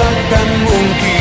takkan mungkin.